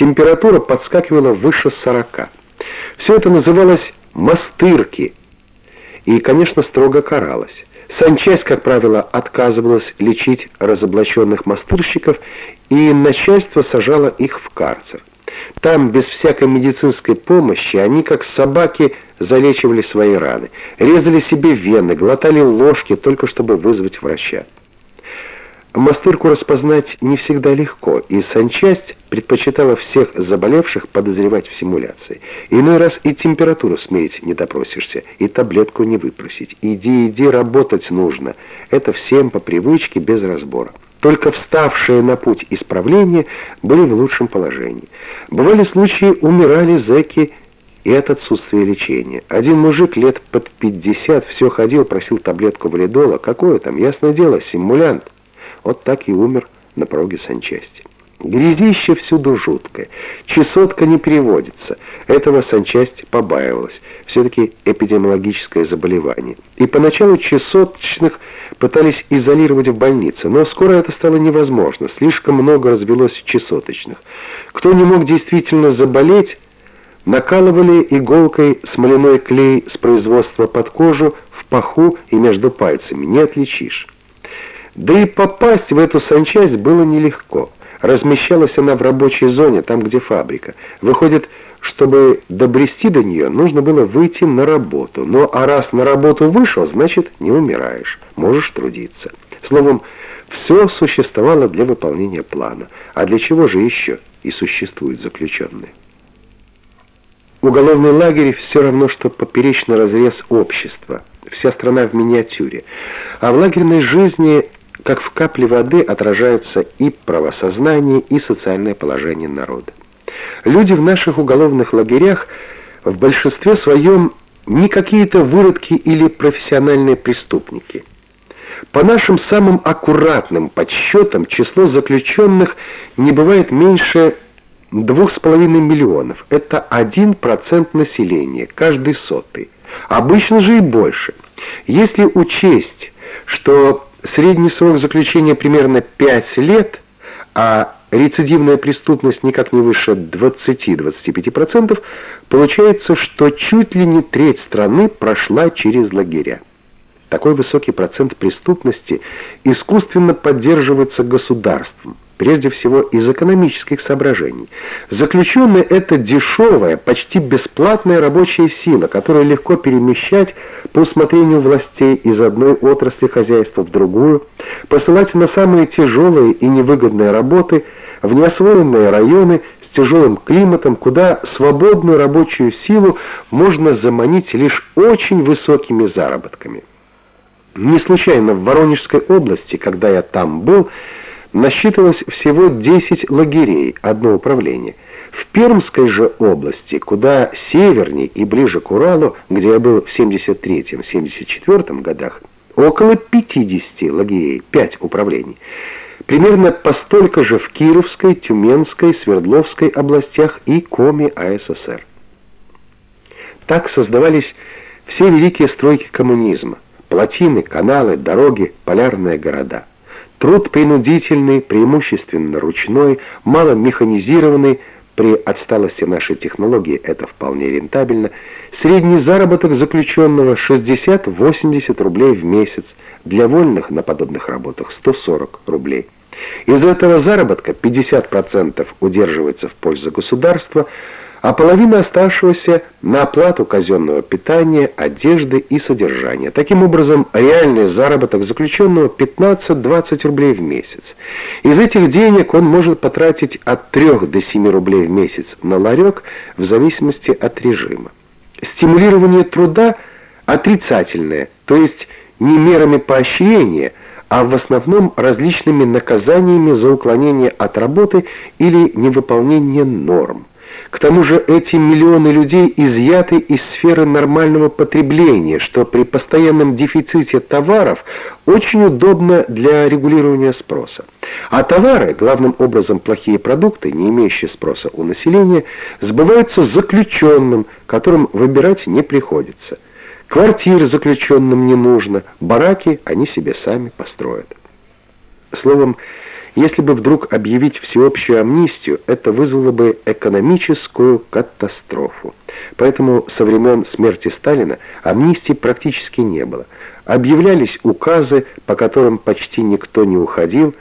температура подскакивала выше 40. Все это называлось «мастырки» и, конечно, строго каралось. Санчасть, как правило, отказывалась лечить разоблаченных мастырщиков, и начальство сажало их в карцер. Там, без всякой медицинской помощи, они, как собаки, залечивали свои раны, резали себе вены, глотали ложки, только чтобы вызвать врача. Мастырку распознать не всегда легко, и санчасть предпочитала всех заболевших подозревать в симуляции. Иной раз и температуру смерить не допросишься, и таблетку не выпросить. Иди, иди, работать нужно. Это всем по привычке, без разбора. Только вставшие на путь исправления были в лучшем положении. Бывали случаи, умирали зэки и от отсутствия лечения. Один мужик лет под 50 все ходил, просил таблетку валидола. Какое там, ясное дело, симулянт. Вот так и умер на пороге санчасти. Грязище всюду жуткое. Чесотка не переводится. Этого санчасть побаивалась. Все-таки эпидемиологическое заболевание. И поначалу чесоточных пытались изолировать в больнице, но скоро это стало невозможно. Слишком много развелось чесоточных. Кто не мог действительно заболеть, накалывали иголкой смоляной клей с производства под кожу в паху и между пальцами. Не отличишь. Да и попасть в эту санчасть было нелегко. Размещалась она в рабочей зоне, там, где фабрика. Выходит, чтобы добрести до нее, нужно было выйти на работу. Но а раз на работу вышел, значит, не умираешь, можешь трудиться. Словом, все существовало для выполнения плана. А для чего же еще и существуют заключенные? Уголовный лагерь все равно, что поперечный разрез общества. Вся страна в миниатюре. А в лагерной жизни как в капле воды отражаются и правосознание, и социальное положение народа. Люди в наших уголовных лагерях в большинстве своем не какие-то выродки или профессиональные преступники. По нашим самым аккуратным подсчетам число заключенных не бывает меньше двух с половиной миллионов. Это один процент населения, каждый сотый. Обычно же и больше. Если учесть, что Средний срок заключения примерно 5 лет, а рецидивная преступность никак не выше 20-25%, получается, что чуть ли не треть страны прошла через лагеря. Такой высокий процент преступности искусственно поддерживается государством прежде всего из экономических соображений. Заключенные — это дешевая, почти бесплатная рабочая сила, которую легко перемещать по усмотрению властей из одной отрасли хозяйства в другую, посылать на самые тяжелые и невыгодные работы в неосвоенные районы с тяжелым климатом, куда свободную рабочую силу можно заманить лишь очень высокими заработками. Не случайно в Воронежской области, когда я там был, насчитывалось всего 10 лагерей, одно управление. В Пермской же области, куда севернее и ближе к Уралу, где я был в 73-74 годах, около 50 лагерей, 5 управлений. Примерно по столько же в Кировской, Тюменской, Свердловской областях и Коми АССР. Так создавались все великие стройки коммунизма. Плотины, каналы, дороги, полярные города. Труд принудительный, преимущественно ручной, мало механизированный, при отсталости нашей технологии это вполне рентабельно. Средний заработок заключенного 60-80 рублей в месяц, для вольных на подобных работах 140 рублей. Из этого заработка 50% удерживается в пользу государства, а половина оставшегося на оплату казенного питания, одежды и содержания. Таким образом, реальный заработок заключенного 15-20 рублей в месяц. Из этих денег он может потратить от 3 до 7 рублей в месяц на ларек в зависимости от режима. Стимулирование труда отрицательное, то есть не мерами поощрения, а в основном различными наказаниями за уклонение от работы или невыполнение норм. К тому же эти миллионы людей изъяты из сферы нормального потребления, что при постоянном дефиците товаров очень удобно для регулирования спроса. А товары, главным образом плохие продукты, не имеющие спроса у населения, сбываются заключенным, которым выбирать не приходится. Квартир заключенным не нужно, бараки они себе сами построят. Словом, Если бы вдруг объявить всеобщую амнистию, это вызвало бы экономическую катастрофу. Поэтому со времен смерти Сталина амнистии практически не было. Объявлялись указы, по которым почти никто не уходил,